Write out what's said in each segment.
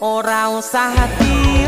ora usah hati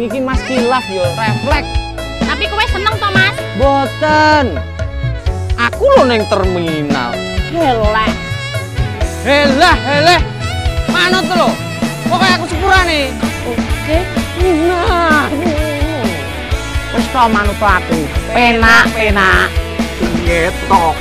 Jeneng iki Mas kilaf yo, refleks. Tapi kowe seneng to, Mas? Boten. Aku lo neng terminal. Heleh. Heleh, heleh. Manut lo. Pokoknya aku sepurane. Oke. Nah. Wis to manut aku. Penak, penak. Piye tok?